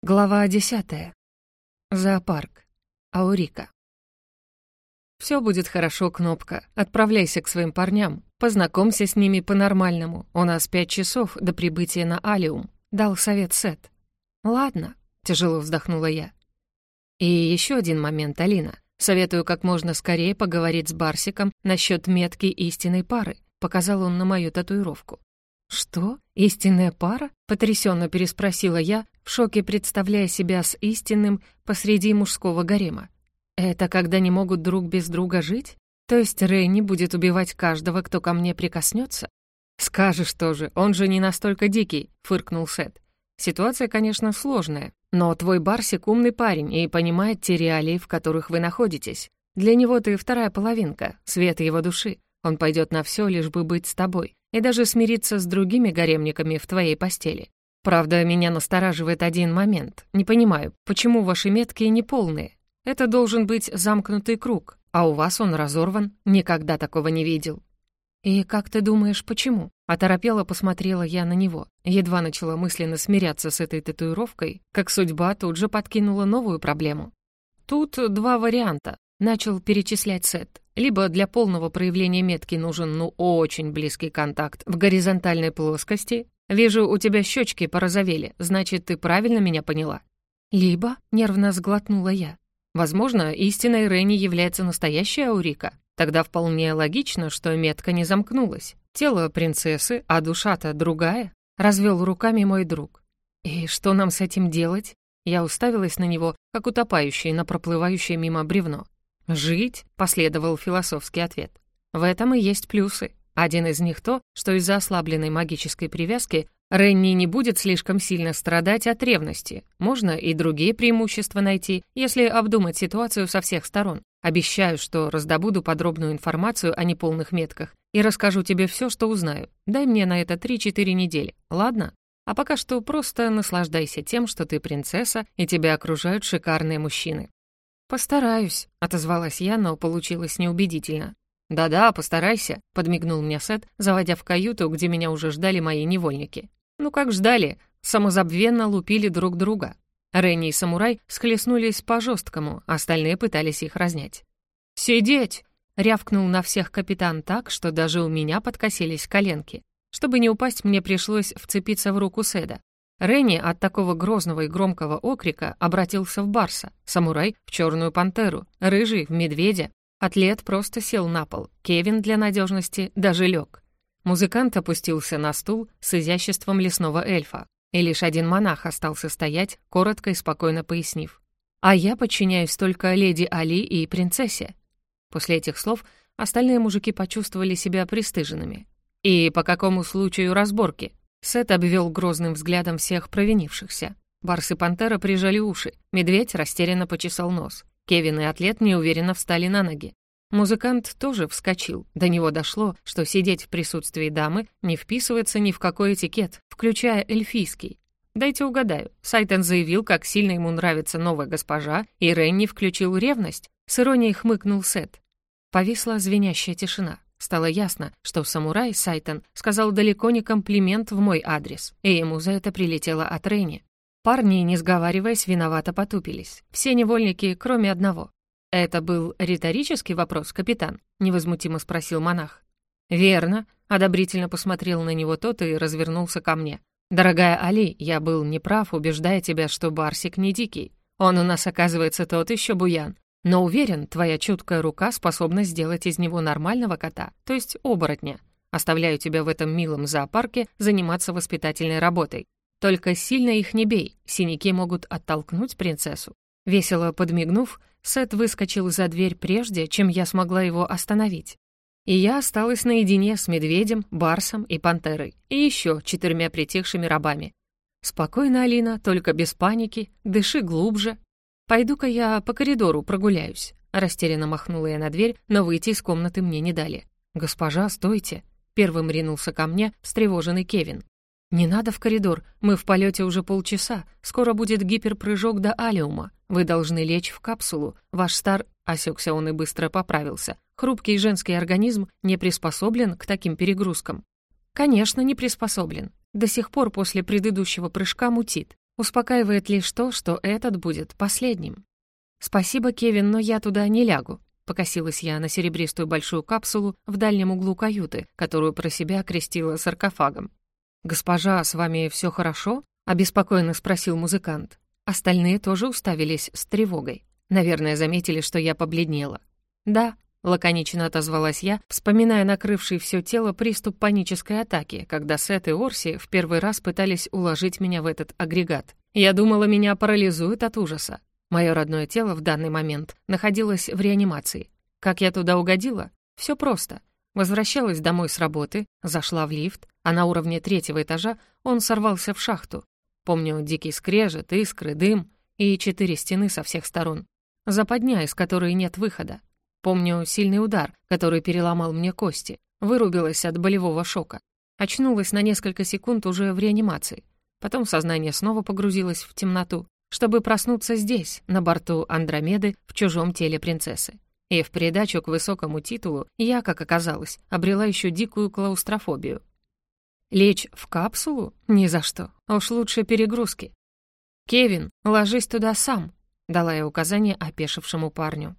Глава десятая. Зоопарк. Аурика. Все будет хорошо, Кнопка. Отправляйся к своим парням. Познакомься с ними по-нормальному. У нас пять часов до прибытия на Алиум», — дал совет Сет. «Ладно», — тяжело вздохнула я. «И еще один момент, Алина. Советую как можно скорее поговорить с Барсиком насчет метки истинной пары», — показал он на мою татуировку. «Что? Истинная пара?» — потрясенно переспросила я, в шоке представляя себя с истинным посреди мужского гарема. «Это когда не могут друг без друга жить? То есть Ренни будет убивать каждого, кто ко мне прикоснется? «Скажешь тоже, он же не настолько дикий», — фыркнул Сет. «Ситуация, конечно, сложная, но твой Барсик умный парень и понимает те реалии, в которых вы находитесь. Для него ты вторая половинка, свет его души. Он пойдет на все, лишь бы быть с тобой и даже смириться с другими гаремниками в твоей постели. Правда, меня настораживает один момент. Не понимаю, почему ваши метки не полные? Это должен быть замкнутый круг, а у вас он разорван. Никогда такого не видел. «И как ты думаешь, почему?» Оторопела посмотрела я на него. Едва начала мысленно смиряться с этой татуировкой, как судьба тут же подкинула новую проблему. Тут два варианта. Начал перечислять Сет. Либо для полного проявления метки нужен, ну, очень близкий контакт в горизонтальной плоскости. Вижу, у тебя щечки порозовели, значит, ты правильно меня поняла. Либо, нервно сглотнула я. Возможно, истинной Ренни является настоящая Аурика. Тогда вполне логично, что метка не замкнулась. Тело принцессы, а душа-то другая. Развел руками мой друг. И что нам с этим делать? Я уставилась на него, как утопающий на проплывающее мимо бревно. «Жить?» — последовал философский ответ. «В этом и есть плюсы. Один из них то, что из-за ослабленной магической привязки Ренни не будет слишком сильно страдать от ревности. Можно и другие преимущества найти, если обдумать ситуацию со всех сторон. Обещаю, что раздобуду подробную информацию о неполных метках и расскажу тебе все, что узнаю. Дай мне на это 3-4 недели, ладно? А пока что просто наслаждайся тем, что ты принцесса и тебя окружают шикарные мужчины. «Постараюсь», — отозвалась я, но получилось неубедительно. «Да-да, постарайся», — подмигнул мне Сет, заводя в каюту, где меня уже ждали мои невольники. Ну как ждали, самозабвенно лупили друг друга. Ренни и самурай схлестнулись по-жесткому, остальные пытались их разнять. «Сидеть!» — рявкнул на всех капитан так, что даже у меня подкосились коленки. Чтобы не упасть, мне пришлось вцепиться в руку Седа. Ренни от такого грозного и громкого окрика обратился в барса, самурай — в черную пантеру, рыжий — в медведя. Атлет просто сел на пол, Кевин для надежности даже лег. Музыкант опустился на стул с изяществом лесного эльфа, и лишь один монах остался стоять, коротко и спокойно пояснив. «А я подчиняюсь только леди Али и принцессе». После этих слов остальные мужики почувствовали себя пристыженными. «И по какому случаю разборки?» Сет обвел грозным взглядом всех провинившихся. Барс и Пантера прижали уши, медведь растерянно почесал нос. Кевин и атлет неуверенно встали на ноги. Музыкант тоже вскочил. До него дошло, что сидеть в присутствии дамы не вписывается ни в какой этикет, включая эльфийский. Дайте угадаю. Сайтон заявил, как сильно ему нравится новая госпожа, и Ренни включил ревность. С иронией хмыкнул Сет. Повисла звенящая тишина. Стало ясно, что самурай Сайтон сказал далеко не комплимент в мой адрес, и ему за это прилетело от Рейни. Парни, не сговариваясь, виновато потупились. Все невольники, кроме одного. «Это был риторический вопрос, капитан?» — невозмутимо спросил монах. «Верно», — одобрительно посмотрел на него тот и развернулся ко мне. «Дорогая Али, я был неправ, убеждая тебя, что Барсик не дикий. Он у нас, оказывается, тот еще буян. Но уверен, твоя чуткая рука способна сделать из него нормального кота, то есть оборотня. Оставляю тебя в этом милом зоопарке заниматься воспитательной работой. Только сильно их не бей, синяки могут оттолкнуть принцессу». Весело подмигнув, Сет выскочил за дверь прежде, чем я смогла его остановить. И я осталась наедине с медведем, барсом и пантерой, и еще четырьмя притихшими рабами. «Спокойно, Алина, только без паники, дыши глубже, «Пойду-ка я по коридору прогуляюсь». Растерянно махнула я на дверь, но выйти из комнаты мне не дали. «Госпожа, стойте!» Первым ринулся ко мне встревоженный Кевин. «Не надо в коридор, мы в полете уже полчаса, скоро будет гиперпрыжок до Алиума. Вы должны лечь в капсулу, ваш стар...» Осекся он и быстро поправился. «Хрупкий женский организм не приспособлен к таким перегрузкам». «Конечно, не приспособлен. До сих пор после предыдущего прыжка мутит. Успокаивает лишь то, что этот будет последним. «Спасибо, Кевин, но я туда не лягу», — покосилась я на серебристую большую капсулу в дальнем углу каюты, которую про себя крестила саркофагом. «Госпожа, с вами все хорошо?» — обеспокоенно спросил музыкант. Остальные тоже уставились с тревогой. Наверное, заметили, что я побледнела. «Да», — лаконично отозвалась я, вспоминая накрывший все тело приступ панической атаки, когда Сет и Орси в первый раз пытались уложить меня в этот агрегат. Я думала, меня парализует от ужаса. Мое родное тело в данный момент находилось в реанимации. Как я туда угодила? Все просто. Возвращалась домой с работы, зашла в лифт, а на уровне третьего этажа он сорвался в шахту. Помню дикий скрежет, искры, дым и четыре стены со всех сторон. Западня, из которой нет выхода. Помню сильный удар, который переломал мне кости. Вырубилась от болевого шока. Очнулась на несколько секунд уже в реанимации. Потом сознание снова погрузилось в темноту чтобы проснуться здесь, на борту Андромеды, в чужом теле принцессы. И в придачу к высокому титулу я, как оказалось, обрела еще дикую клаустрофобию. Лечь в капсулу? Ни за что. Уж лучше перегрузки. «Кевин, ложись туда сам», — дала я указание опешившему парню.